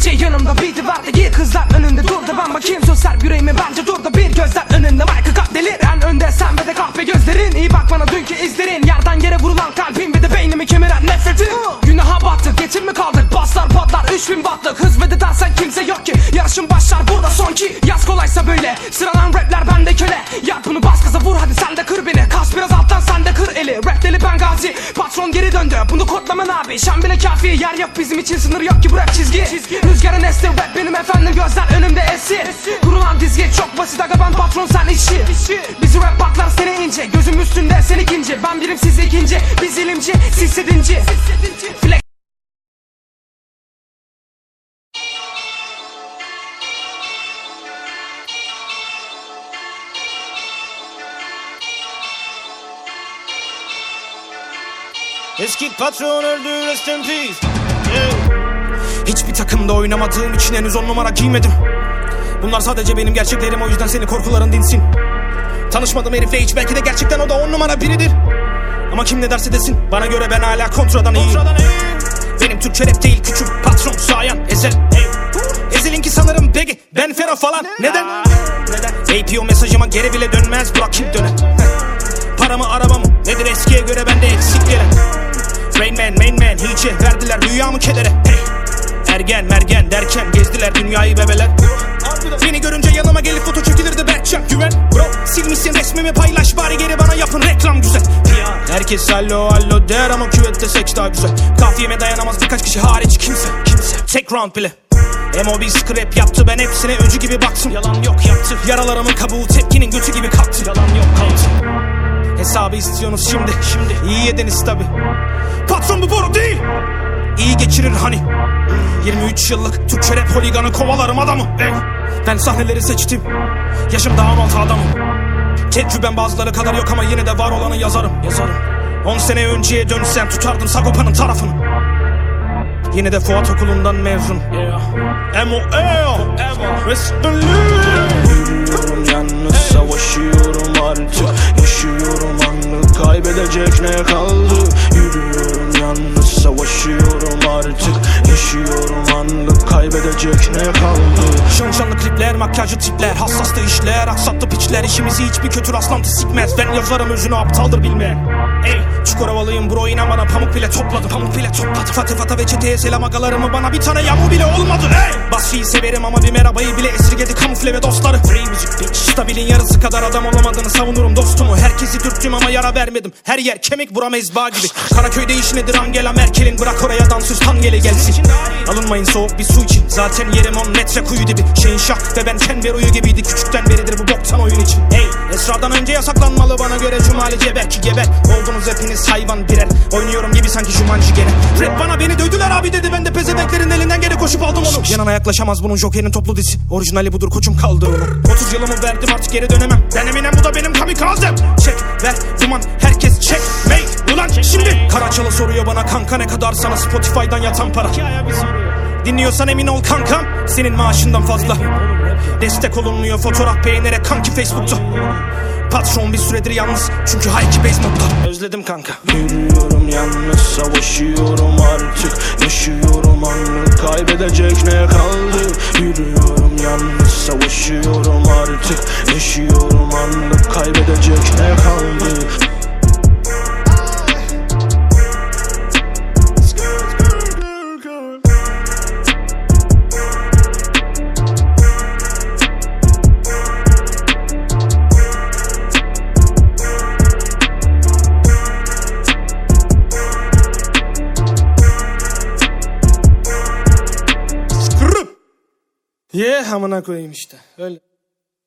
DJ yanımda beat'i var da gir Kızlar önünde dur da ben bakayım Sosyal yüreğimi bence dur da bir Gözler önünde mic'ı kap de kır beni. Kas biraz alttan sen de kır eli. Rap deli ben gazi Patron geri döndü. Bunu kodlaman abi? Şan bile kafi Yer yok bizim için sınır yok ki. Bu rap çizgi, Rüzgarın esti. Rap benim efendim Gözler önümde esir Kurulan dizgi çok basit aga ben patron sen işi Bizi rap patlar seni ince. Gözüm üstünde sen ikinci. Ben birim siz ikinci. Biz ilimci siz sedinci. Flex Eski patron öldü rest in peace. Yeah. Hiçbir takımda oynamadığım için henüz on numara giymedim. Bunlar sadece benim gerçeklerim o yüzden senin korkuların dinsin. Tanışmadım herifle hiç belki de gerçekten o da on numara biridir. Ama kim ne derse desin bana göre ben hala kontradan iyiyim. Benim Türkçe rap değil küçük patron sayan ezel. Ezel'inki sanırım peki ben fena falan. Neden? Neden? APO mesajıma geri bile dönmez bırak kim döner Para mı araba mı nedir eskiye göre bende eksik gelen Rain man main man. Hiçe verdiler rüyamı kedere. Hey. Ergen mergen derken gezdiler dünyayı bebeler. Beni görünce yanıma gelip foto çekilirdi Berkcan güven. Bro silmişsin resmimi paylaş bari geri bana yapın. Reklam güzel. Herkes allo allo der ama küvette seks daha güzel. Kafiyeme dayanamaz birkaç kişi hariç kimse Kimse. Tek round bile. MOB scrap yaptı ben hepsine öcü gibi baktım. Yalan yok yaptı. Yaralarımın kabuğu tepkinin götü gibi kalktı. Yalan yok kalktı Hesabı istiyorsunuz şimdi. Şimdi. İyi yediniz tabi Patron bu boru değil. İyi geçirir hani. 23 yıllık Türkçe rap holiganı kovalarım adamı. Ey, Ben sahneleri seçtim. Yaşım daha 16 adamım. Tecrübem bazıları kadar yok ama yine de var olanı yazarım. Yazarım. 10 sene önceye dönsem tutardım Sagopa'nın tarafını. Yine de Fuat okulundan mezun. M.O.E. Yürüyorum yalnız savaşıyorum artık Yaşıyorum anlık kaybedecek ne kaldı? Yürüyorum yalnız savaşıyorum artık Yaşıyorum anlık kaybedecek ne kaldı? Şanşanlı klipler, makyajlı tipler Hassastı işler, aksattı piçler İşimizi hiçbir kötü rastlantı sikmez. Ben yazarım özünü aptaldır bilmeyen Ey, çukur havalıyım bro inan bana. Pamuk bile topladım Pamuk bile topladım Fatih Fata ve çeteye selam agalarımı Bana bir tane yamu bile olmadı. Ey, Basri'yi severim ama bir merhabayı bile esirgedi Kamufle ve dostları. Free müzik bitch Stabilin yarısı kadar adam olamadığını savunurum dostumu. Herkesi dürttüm ama yara vermedim. Her yer kemik buram ezba gibi. Karaköy'de iş nedir? Angela Merkel'in Bırak oraya dansöz tangeli gelsin. Alınmayın soğuk bir su için. Zaten yerim on metre kuyu dibi. Şehinşah ve ben Kenvero'yu gibiydi. Küçükten beridir bu boktan oyun için. Ey Esrardan önce yasaklanmalı bana göre. Cumali geber ki geber. Oldunuz hepiniz hayvan birer. Oynuyorum gibi sanki Jumanji gene. Rap bana beni dövdüler abi dedi. Ben de onu Yanına yaklaşamaz bunun Joker'in toplu disi Orijinali budur koçum kaldır onu. 30 yılımı verdim artık geri dönemem. Ben Eminem bu da benim kamikazem Çek ver duman herkes çek. Mey ulan şimdi Karaçalı soruyor bana kanka ne kadar sana Spotify'dan yatan para Dinliyorsan emin ol kankam Senin maaşından fazla. Destek olunmuyor fotoğraf beğenerek kanki Facebook'ta. Patron bir süredir yalnız Çünkü Hayki Basement'ta Özledim kanka. Yürüyorum yalnız savaşıyorum artık. Yaşıyorum anlık kaybedecek ne kaldı Ye amına koyayım işte. Öyle